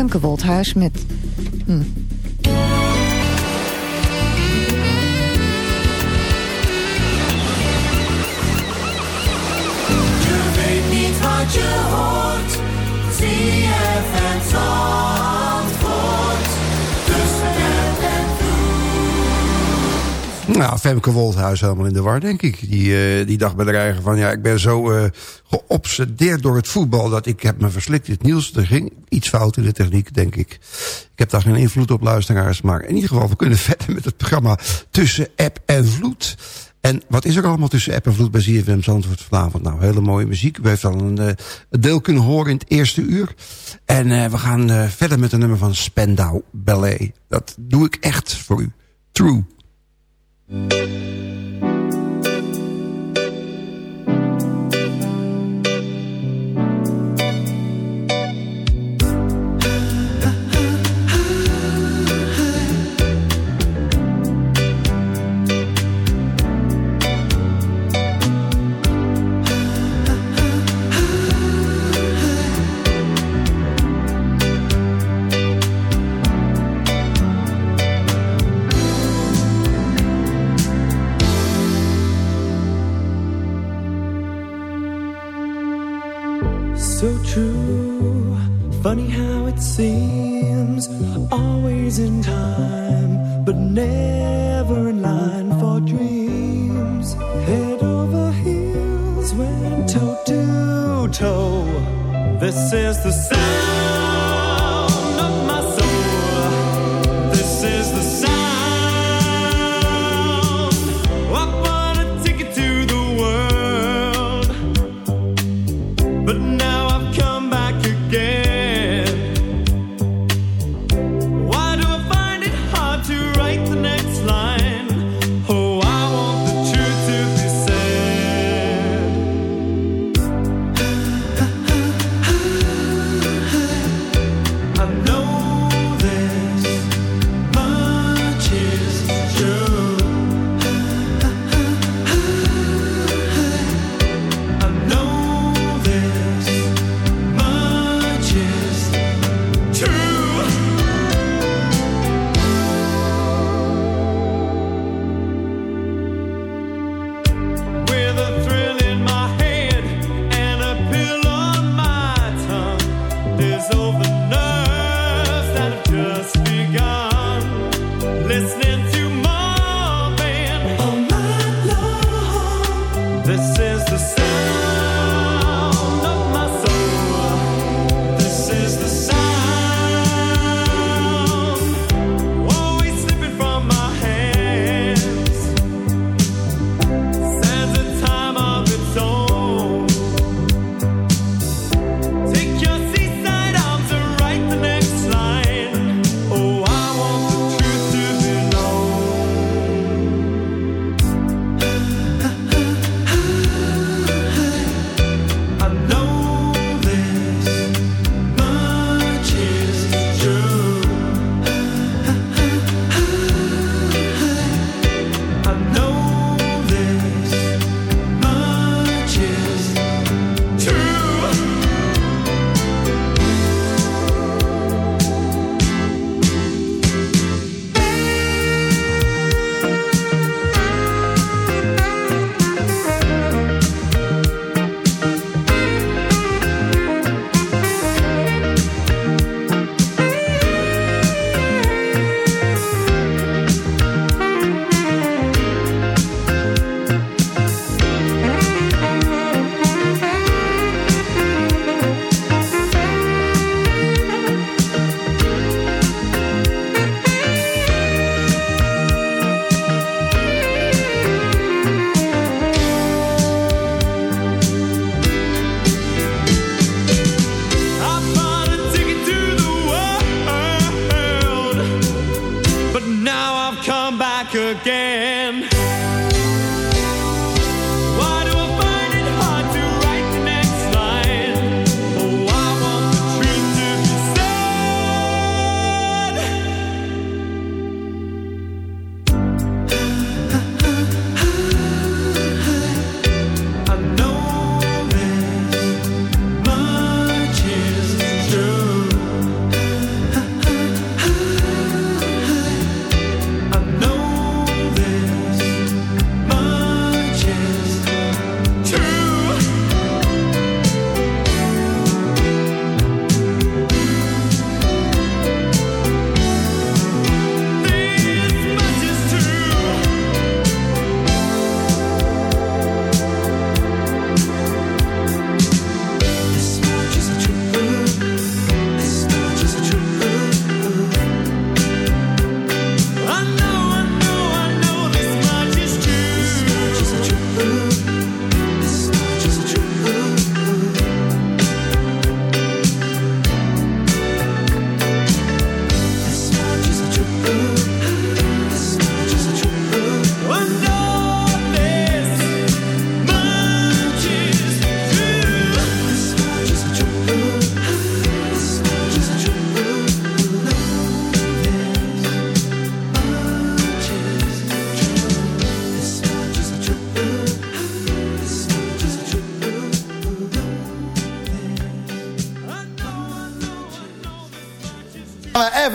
Femke Wolthuis met... Hm. Je weet niet wat je hoort. Zie je het Nou, Femke Wolthuis helemaal in de war, denk ik. Die, eh, die dacht bij de eigen van... ja, ik ben zo eh, geobsedeerd door het voetbal... dat ik heb me verslikt in het nieuws. Er ging iets fout in de techniek, denk ik. Ik heb daar geen invloed op, luisteraars. Maar in ieder geval, we kunnen verder met het programma... Tussen App en Vloed. En wat is er allemaal tussen app en vloed bij ZFM Zandvoort vanavond? Nou, hele mooie muziek. We hebben al een, eh, een deel kunnen horen in het eerste uur. En eh, we gaan eh, verder met een nummer van Spendau Ballet. Dat doe ik echt voor u. True. So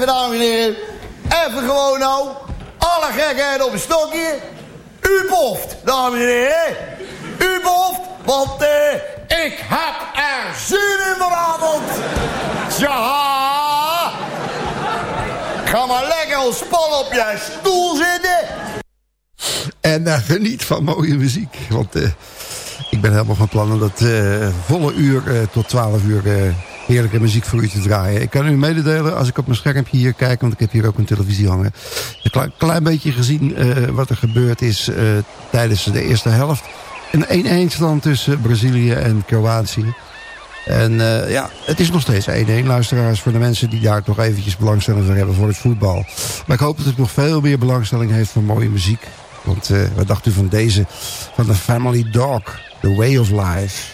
dames en heren. Even gewoon nou. Alle gekheid op een stokje. U boft, dames en heren. U boft, want eh, ik heb er zin in vanavond. Ja. Ga maar lekker ontspannen op je stoel zitten. En uh, geniet van mooie muziek. Want uh, ik ben helemaal van plan om dat volle uur tot 12 uur heerlijke muziek voor u te draaien. Ik kan u mededelen als ik op mijn schermpje hier kijk... want ik heb hier ook een televisie hangen... een klein, beetje gezien wat er gebeurd is tijdens de eerste helft. Een 1-1 stand tussen Brazilië en Kroatië. En uh, ja, het is nog steeds 1-1. Luisteraars, voor de mensen die daar toch eventjes belangstelling voor hebben voor het voetbal. Maar ik hoop dat het nog veel meer belangstelling heeft voor mooie muziek. Want wat dacht u van deze? Van de Family Dog, The Way of Life.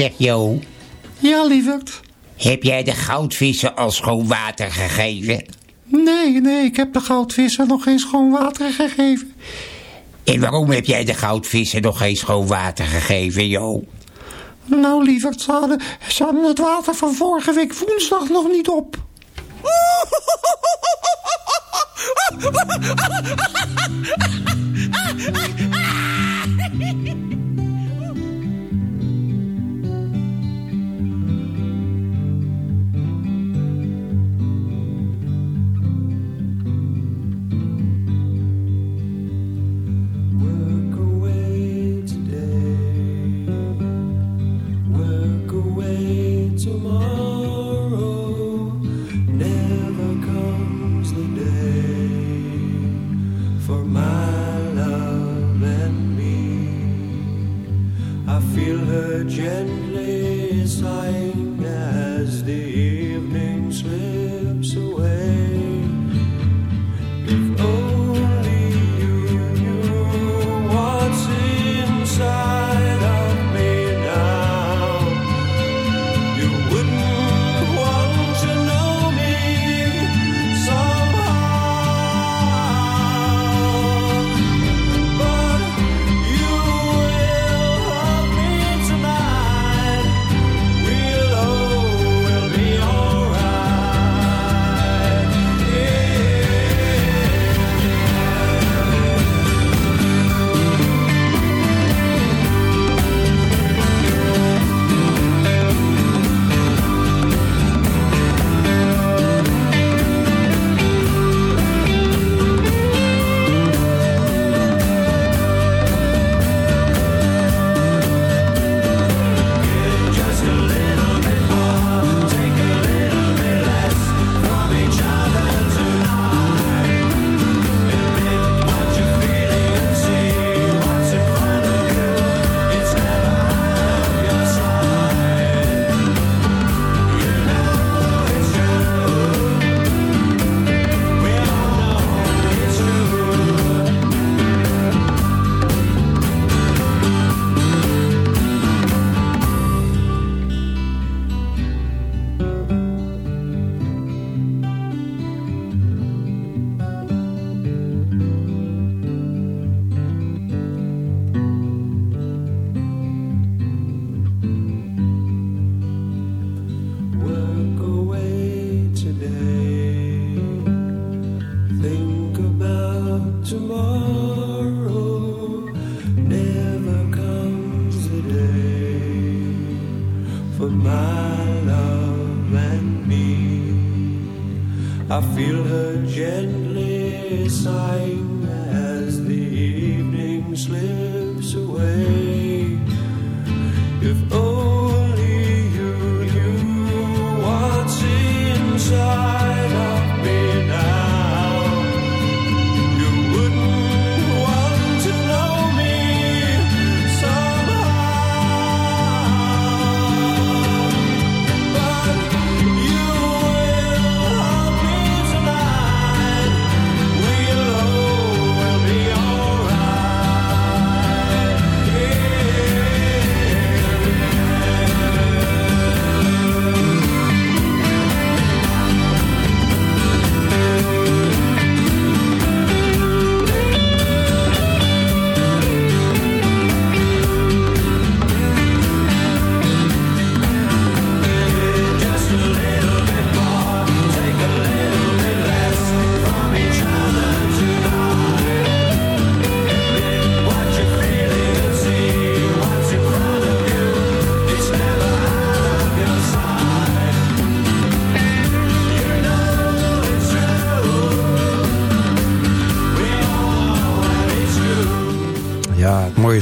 Zeg Jo. Ja, lieverd. Heb jij de goudvissen al schoon water gegeven? Nee, nee, ik heb de goudvissen nog geen schoon water gegeven. En waarom heb jij de goudvissen nog geen schoon water gegeven, Jo? Nou, lieverd, ze hadden, ze hadden het water van vorige week woensdag nog niet op.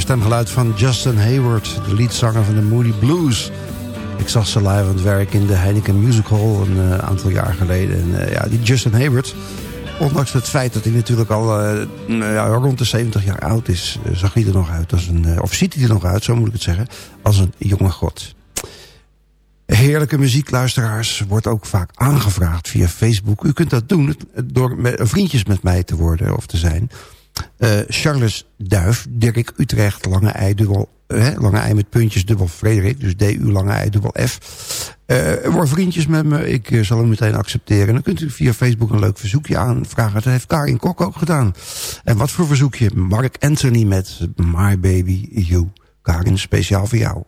stemgeluid van Justin Hayward, de leadzanger van de Moody Blues. Ik zag ze live aan het werk in de Heineken Music Hall een eh, aantal jaar geleden. En eh, ja, die Justin Hayward, ondanks het feit dat hij natuurlijk al eh, nou ja, rond de 70 jaar oud is... zag hij er nog uit als een, of ziet hij er nog uit, zo moet ik het zeggen, als een jonge god. Heerlijke muziek, luisteraars, wordt ook vaak aangevraagd via Facebook. U kunt dat doen door vriendjes met mij te worden of te zijn. Eh, Charles Duif, Dirk Utrecht, lange ei, dubbel, hè, lange ei met puntjes, dubbel Frederik. Dus DU, lange ei, dubbel F. Eh word vriendjes met me, ik eh, zal hem meteen accepteren. En dan kunt u via Facebook een leuk verzoekje aanvragen. Dat heeft Karin Kok ook gedaan. En wat voor verzoekje? Mark Anthony met My Baby You. Karin, speciaal voor jou.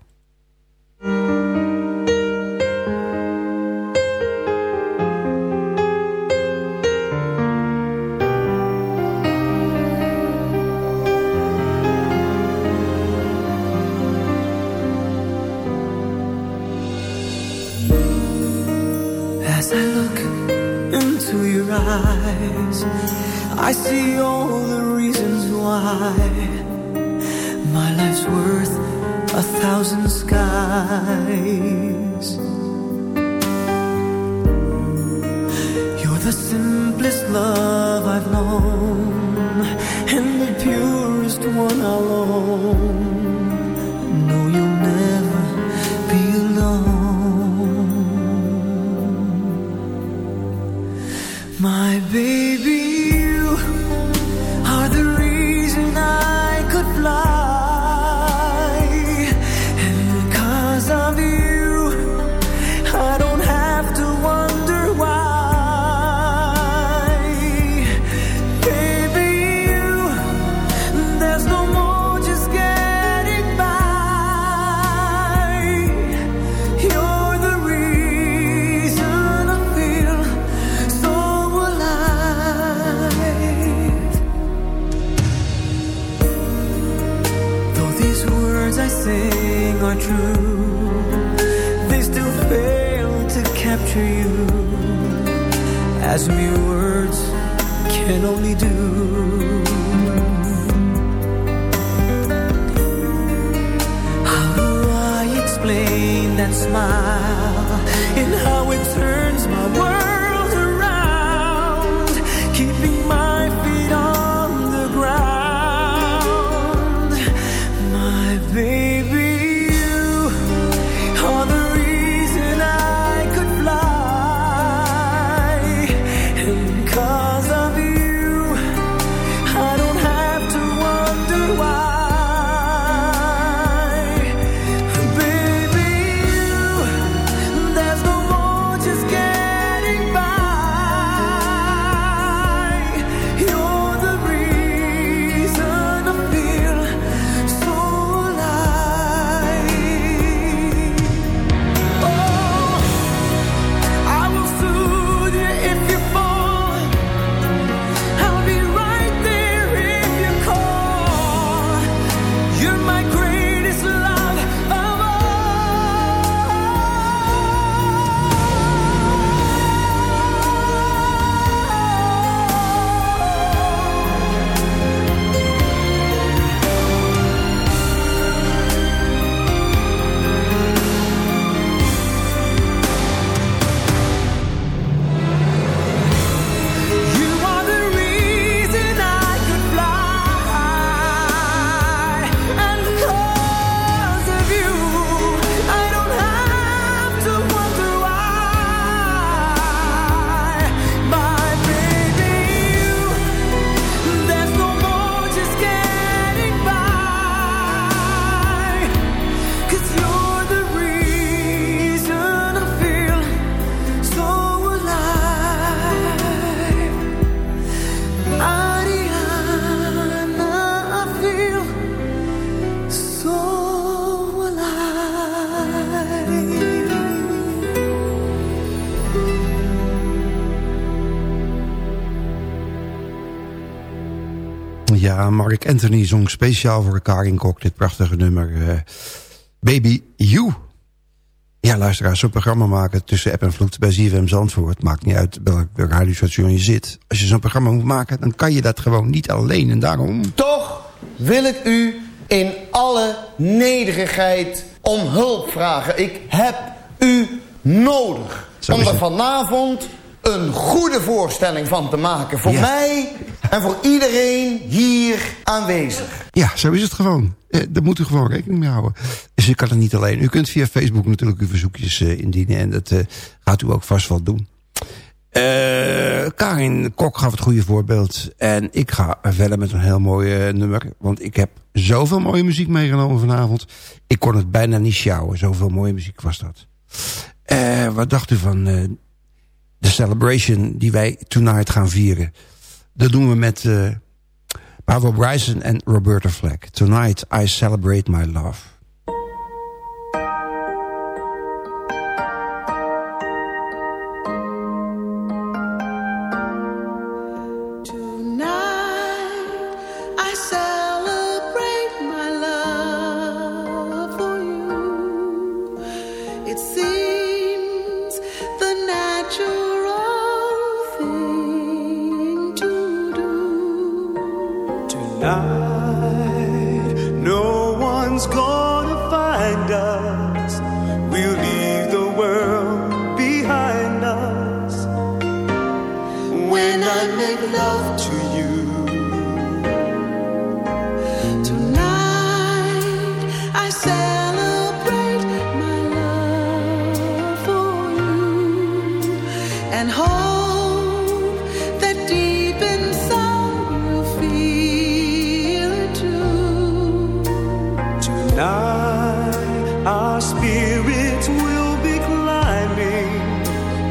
Eyes, I see all the reasons why my life's worth a thousand skies. Mark Anthony zong speciaal voor Karin Kok dit prachtige nummer. eh, Baby You. Ja, luisteraars, zo'n programma maken tussen app en vloed bij ZFM Zandvoort. Maakt niet uit welk radiostation je zit. Als je zo'n programma moet maken, dan kan je dat gewoon niet alleen. En daarom... Toch wil ik u in alle nederigheid om hulp vragen. Ik heb u nodig. Zo om er vanavond een goede voorstelling van te maken. Voor Ja. mij en voor iedereen hier aanwezig. Ja, zo is het gewoon. Eh, daar moet u gewoon rekening mee houden. Dus u kan het niet alleen. U kunt via Facebook natuurlijk uw verzoekjes eh, indienen. En dat eh, gaat u ook vast wel doen. Eh, Karin Kok gaf het goede voorbeeld. En ik ga verder met een heel mooi nummer. Want ik heb zoveel mooie muziek meegenomen vanavond. Ik kon het bijna niet sjouwen. Zoveel mooie muziek was dat. Eh, wat dacht u van eh, de celebration die wij tonight gaan vieren? Dat doen we met eh Pablo Bryson en Roberta Flack. Tonight I celebrate my love.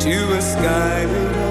To a sky lit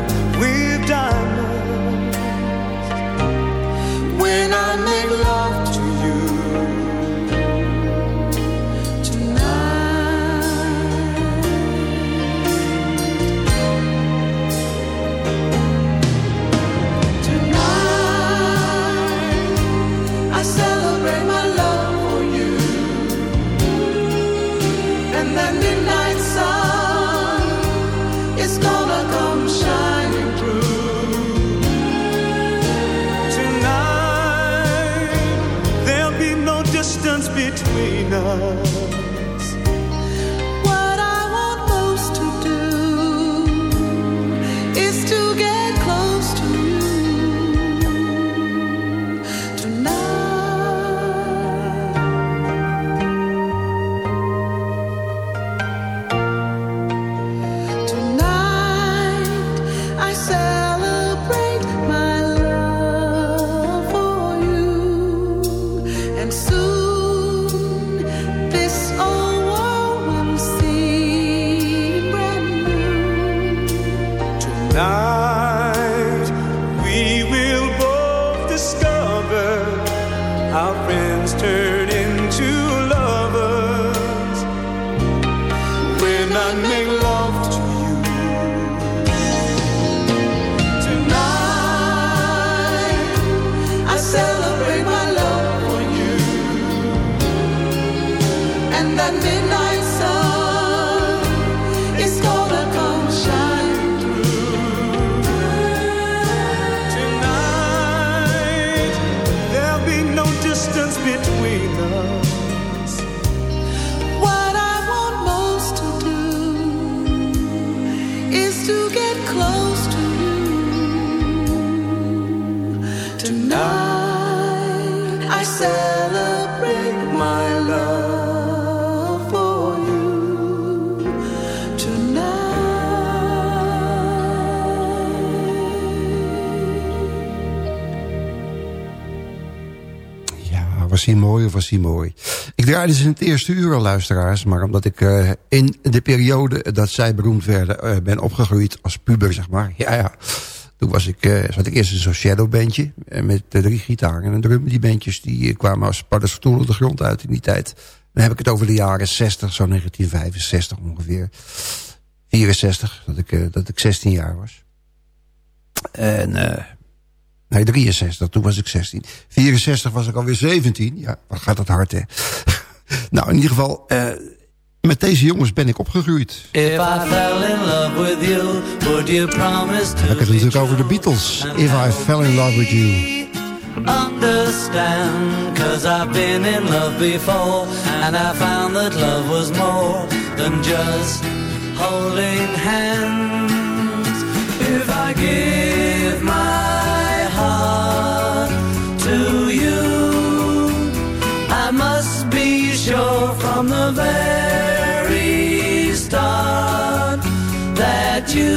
hij mooi of was hij mooi? Ik draaide ze in het eerste uur al, luisteraars. Maar omdat ik eh, in de periode dat zij beroemd werden... eh, ben opgegroeid als puber, zeg maar. Ja, ja. Toen was ik, eh, zat ik eerst in zo'n shadowbandje. met drie gitaren en een drum. Die bandjes die kwamen als paddenstoelen de grond uit in die tijd. Dan heb ik het over de jaren 60, zo 1965 ongeveer. 64, dat ik, dat ik 16 jaar was. En... Nee, 63, toen was ik 16. 64 was ik alweer 17. Ja, wat gaat dat hard, hè? nou, in ieder geval, eh, met deze jongens ben ik opgegroeid. If I fell in love with you, would you promise to heb het natuurlijk over de Beatles. If I fell in love with you. understand? Cause I've been in love before, and I found that love was more than just holding hands. If I give my sure from the very start that you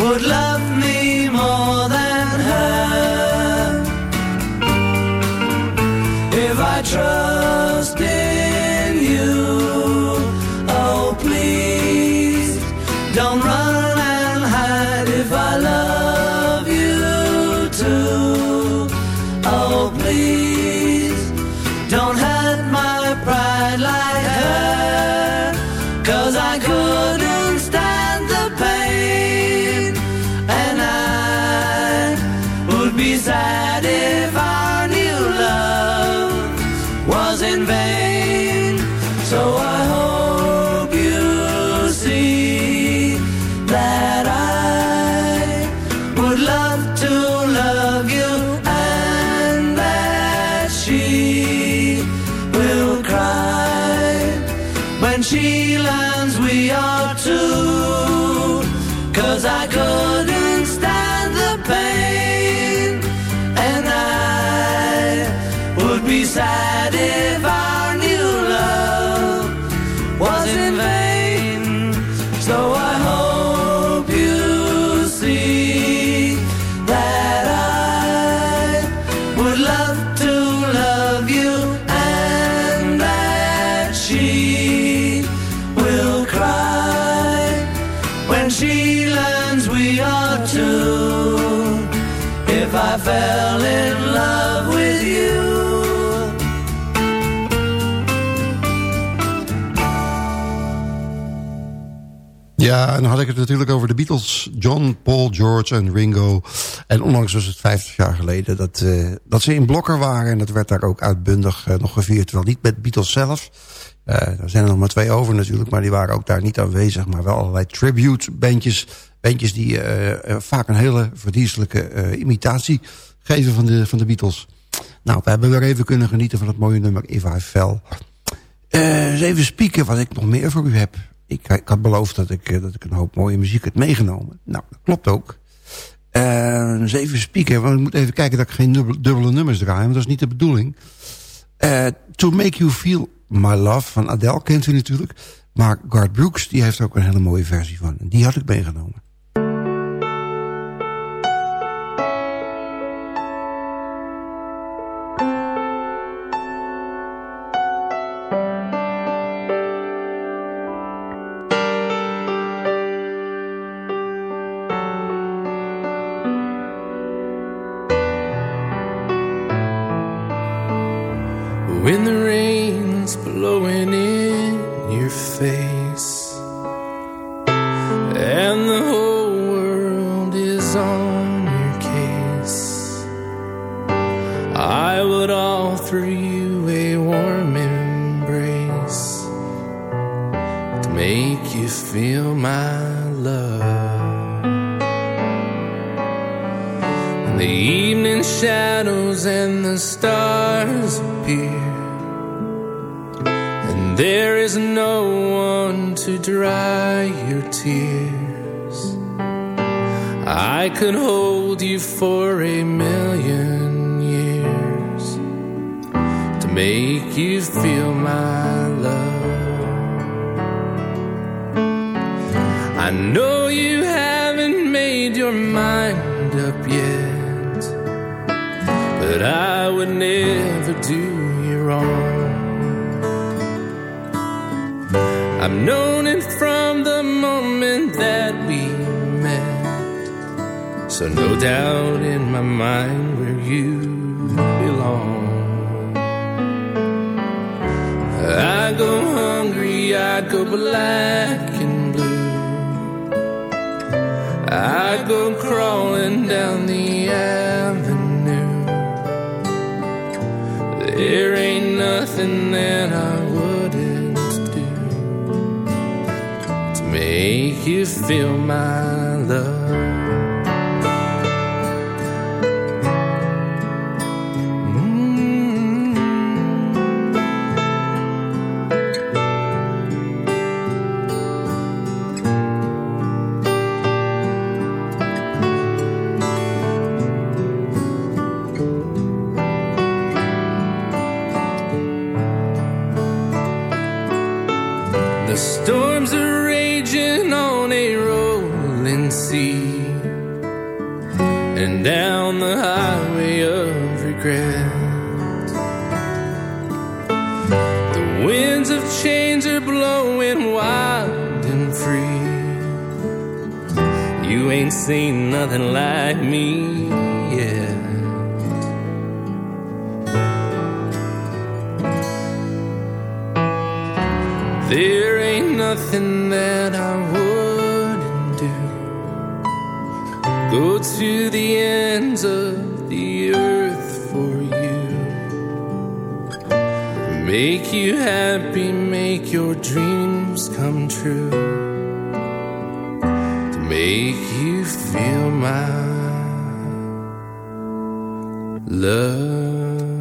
would love me En dan had ik het natuurlijk over de Beatles. John, Paul, George en Ringo. En onlangs was het 50 jaar geleden dat, eh, dat ze in Blokker waren. En dat werd daar ook uitbundig eh, nog gevierd. Terwijl niet met Beatles zelf. Eh er zijn er nog maar twee over natuurlijk. Maar die waren ook daar niet aanwezig. Maar wel allerlei tribute bandjes. Bandjes die vaak een hele verdienstelijke imitatie geven van de, van de Beatles. Nou, we hebben weer even kunnen genieten van het mooie nummer If Fell. Eens even spieken wat ik nog meer voor u heb. Ik, ik had beloofd dat ik, eh, dat ik een hoop mooie muziek had meegenomen. Nou, dat klopt ook. Eh, eens even spieken, want ik moet even kijken dat ik geen dubbele, nummers draai. Want dat is niet de bedoeling. Eh, to Make You Feel My Love van Adele kent u natuurlijk. Maar Garth Brooks die heeft ook een hele mooie versie van. Die had ik meegenomen. Known it from the moment that we met. So no doubt in my mind where you belong. I go hungry, I go black and blue. I go crawling down the avenue. There ain't nothing that I make you feel my love. Nothing like me yet. There ain't nothing that I wouldn't do. Go to the ends of the earth for you. Make you happy, love.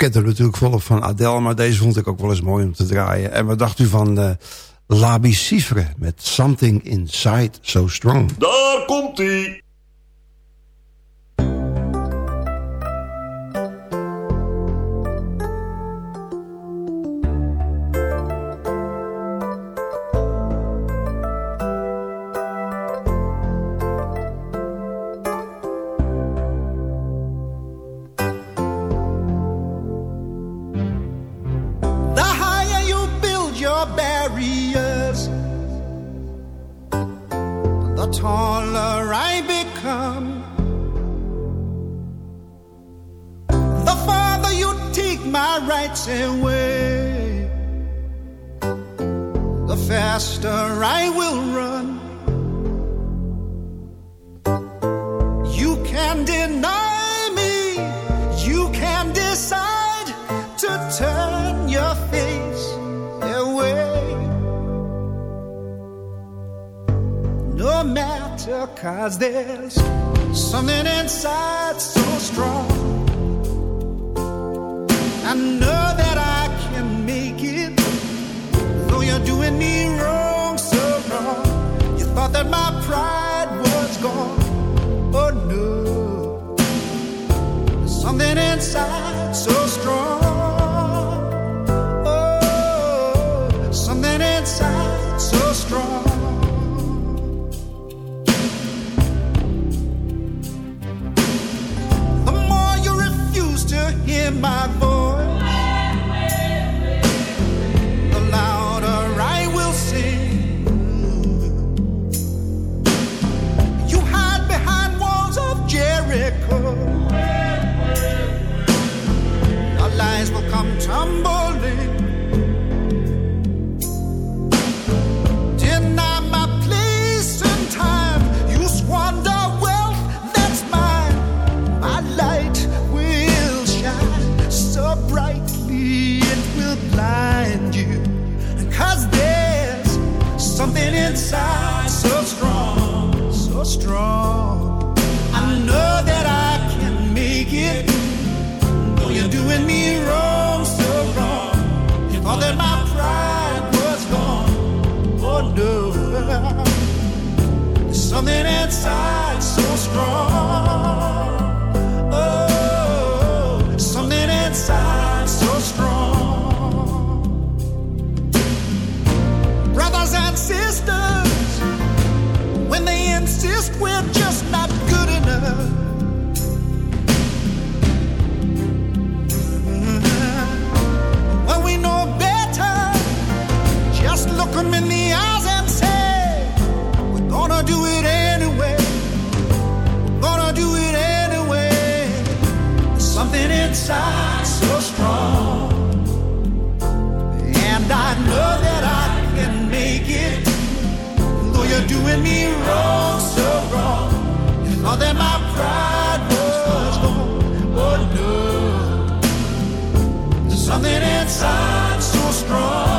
Kent er natuurlijk volop van Adele, maar deze vond ik ook wel eens mooi om te draaien. En wat dacht u van eh Labi Cifre met Something Inside So Strong? Daar komt-ie. Doing me wrong, so wrong. You thought that my pride was gone. Oh no, There's something inside so strong. Strong. Inside so strong. And I know that I can make it. Though you're doing me wrong, so wrong. That my pride was. Oh no. There's something inside so strong.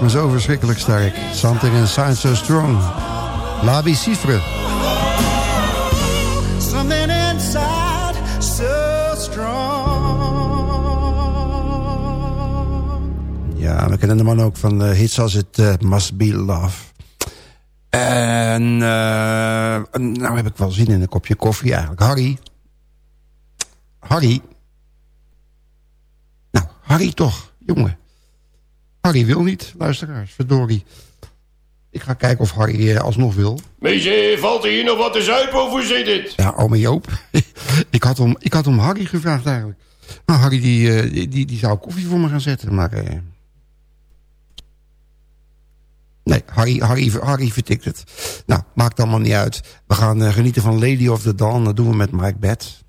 Maakt me zo verschrikkelijk sterk. Something inside so strong. Labi Cifre. Something inside so strong. Ja, we kennen de man ook van hits als het eh, Must Be Love. En eh, nou heb ik wel zin in een kopje koffie eigenlijk. Harry. Harry. Nou, Harry toch, jongen. Harry wil niet, luisteraars, verdorie. Ik ga kijken of Harry eh, alsnog wil. Meisje, valt er hier nog wat te zuipen of hoe zit het? Ja, ome Joop. ik, had om, ik had om Harry gevraagd eigenlijk. Maar Harry die, eh, die, die, die zou koffie voor me gaan zetten. Maar eh, Nee, Harry, Harry, Harry vertikt het. Nou, maakt allemaal niet uit. We gaan eh, genieten van Lady of the Dawn. Dat doen we met Mike Bett.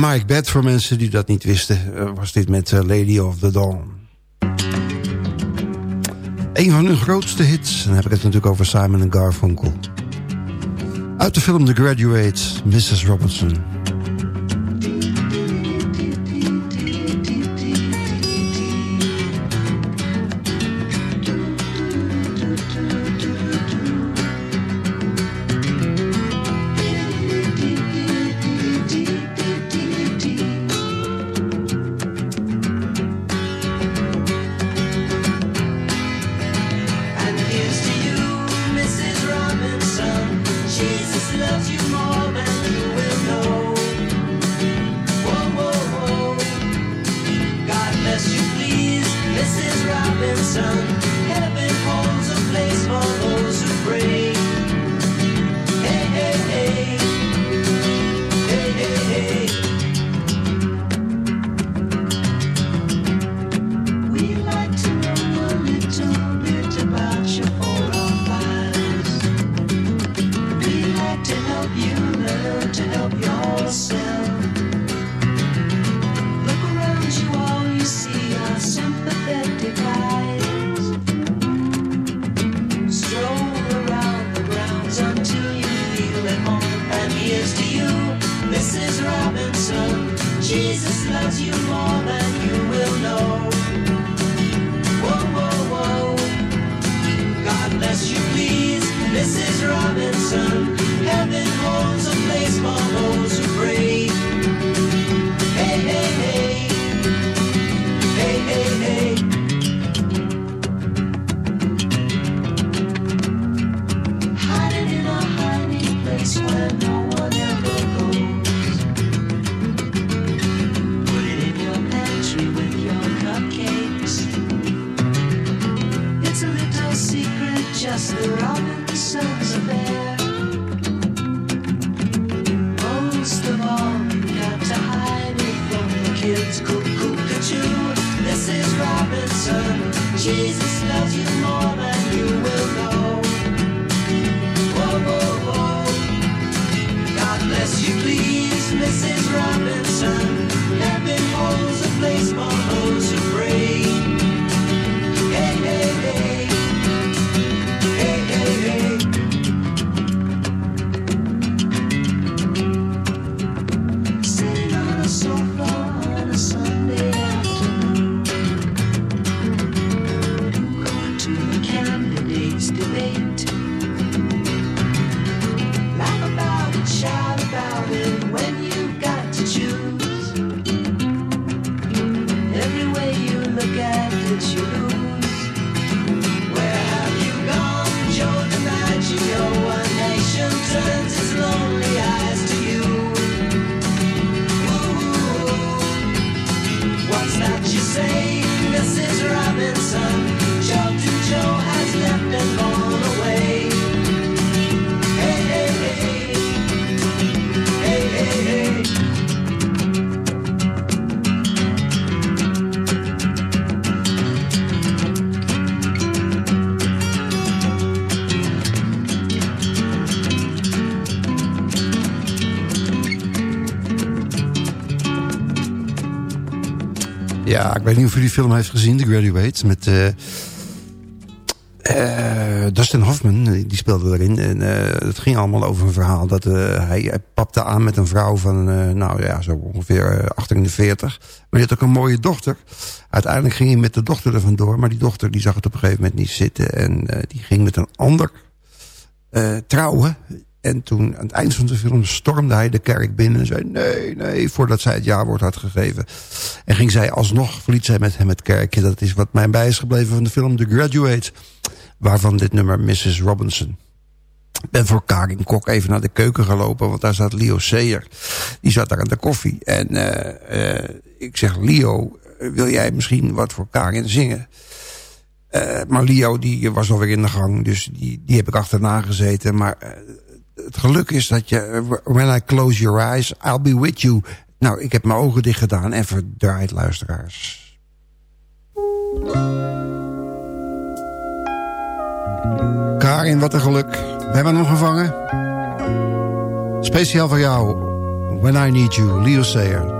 Mike Bed, voor mensen die dat niet wisten, eh, was dit met eh, Lady of the Dawn. Een van hun grootste hits, en dan heb ik het natuurlijk over Simon and Garfunkel. Uit de film The Graduate, Mrs. Robertson. just the Robinsons affair. Most of all, got to hide it from the kids. Cuckoo, cuckoo, this is Robinson. Jesus. ik weet niet of u die film heeft gezien, The Graduate. Met eh, eh, Dustin Hoffman, die speelde erin. En eh, het ging allemaal over een verhaal dat hij, hij, papte aan met een vrouw van, nou ja, zo ongeveer 48. Maar die had ook een mooie dochter. Uiteindelijk ging hij met de dochter er vandoor, maar die dochter die zag het op een gegeven moment niet zitten. En die ging met een ander trouwen en toen, aan het eind van de film, stormde hij de kerk binnen en zei... nee, nee, voordat zij het jaarwoord had gegeven. En ging zij alsnog, verliet zij met hem het kerkje. Dat is wat mij bij is gebleven van de film The Graduate. Waarvan dit nummer Mrs. Robinson. Ik ben voor Karin Kok even naar de keuken gelopen, want daar zat Leo Sayer. Die zat daar aan de koffie. En eh, eh, ik zeg, Leo, wil jij misschien wat voor Karin zingen? Eh, maar Leo die was alweer in de gang, dus die, die heb ik achterna gezeten. Maar het geluk is dat je, eh, when I close your eyes, I'll be with you. Nou, ik heb mijn ogen dicht gedaan en verdraaid luisteraars. Karin, wat een geluk. We hebben hem gevangen. Speciaal voor jou. When I Need You, Leo Sayer.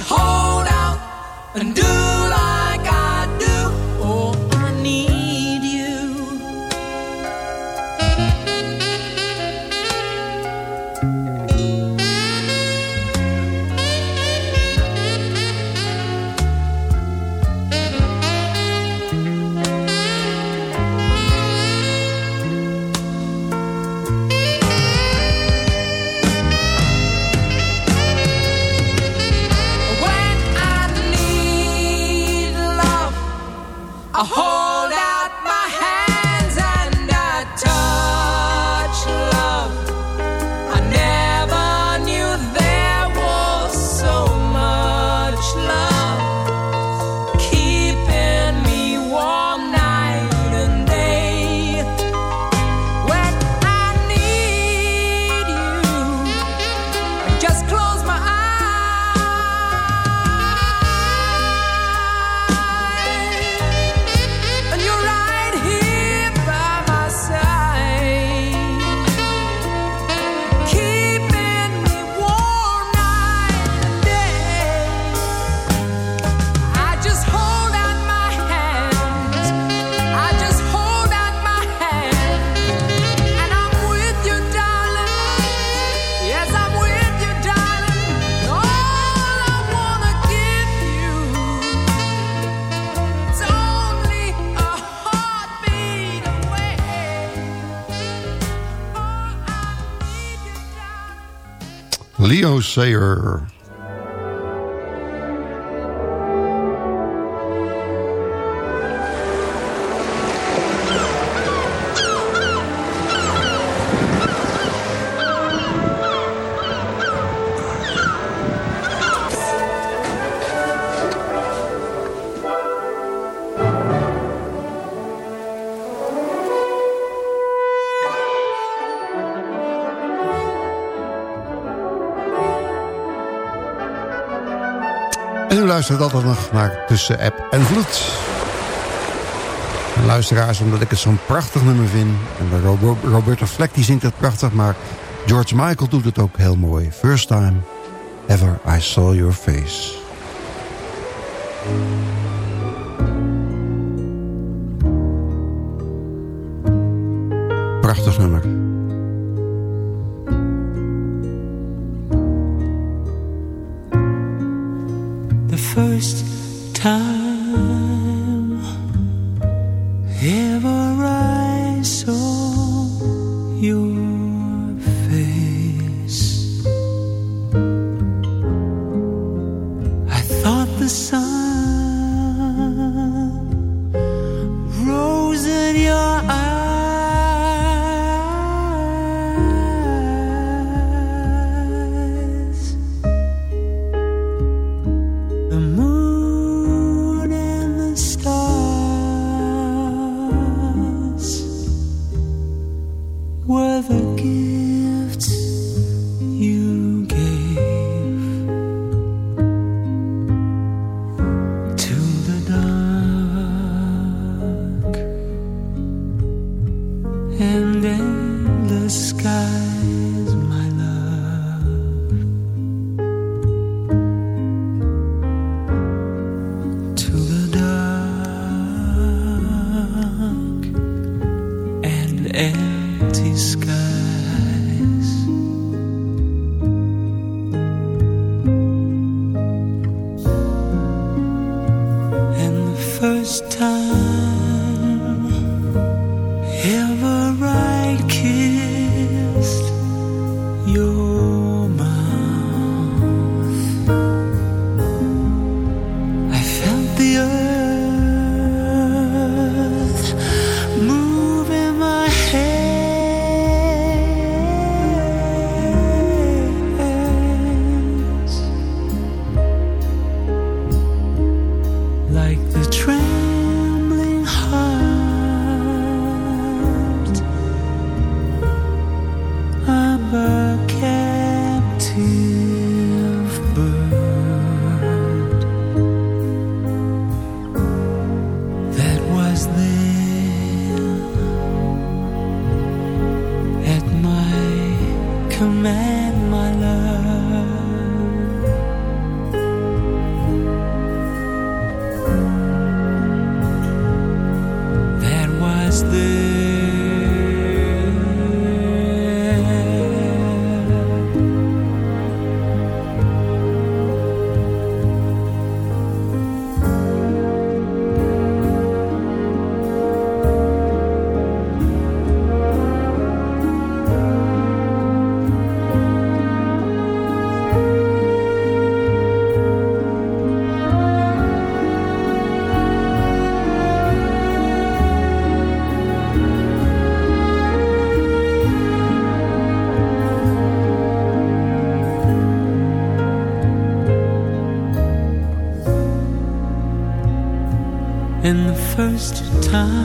heart. a, a. Sayer. Luistert altijd nog naar Tussen App en Vloed. Luisteraars, omdat ik het zo'n prachtig nummer vind. En Robo- Roberta Fleck die zingt het prachtig, maar George Michael doet het ook heel mooi. First time ever I saw your face. Prachtig nummer. First time ever I saw first time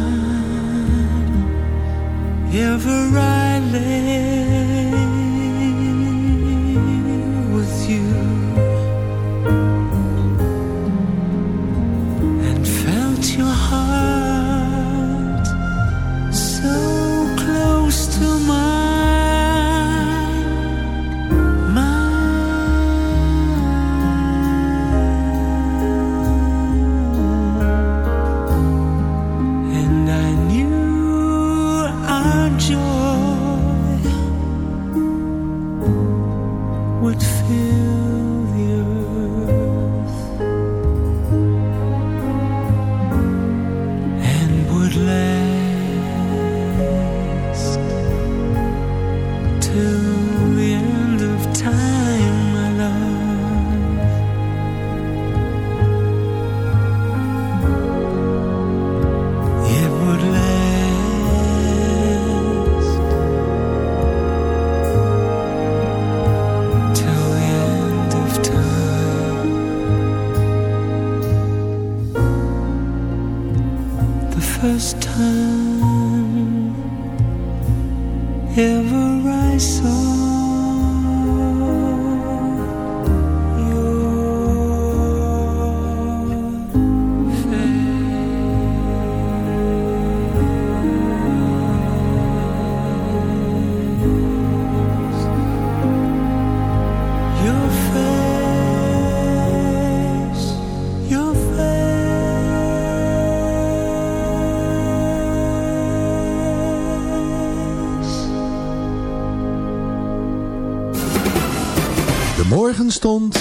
morgen stond,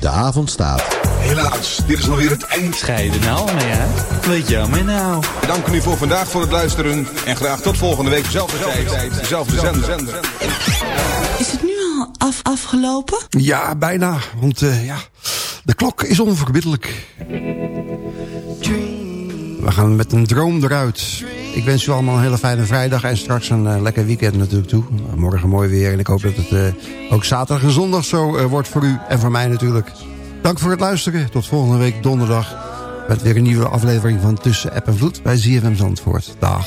de avond staat. Helaas, dit is alweer het eind. Scheiden nou mee uit. Weet je mij nou. Dank u voor vandaag voor het luisteren. En graag tot volgende week. Zelfde tijd, dezelfde zender. Is het nu al af, afgelopen? Ja, bijna. Want eh, ja, de klok is onverbiddelijk. We gaan met een droom eruit. Ik wens u allemaal een hele fijne vrijdag en straks een eh, lekker weekend natuurlijk toe. Morgen mooi weer en ik hoop dat het eh, ook zaterdag en zondag zo eh, wordt voor u en voor mij natuurlijk. Dank voor het luisteren. Tot volgende week donderdag met weer een nieuwe aflevering van Tussen App en Vloed bij ZFM Zandvoort. Dag.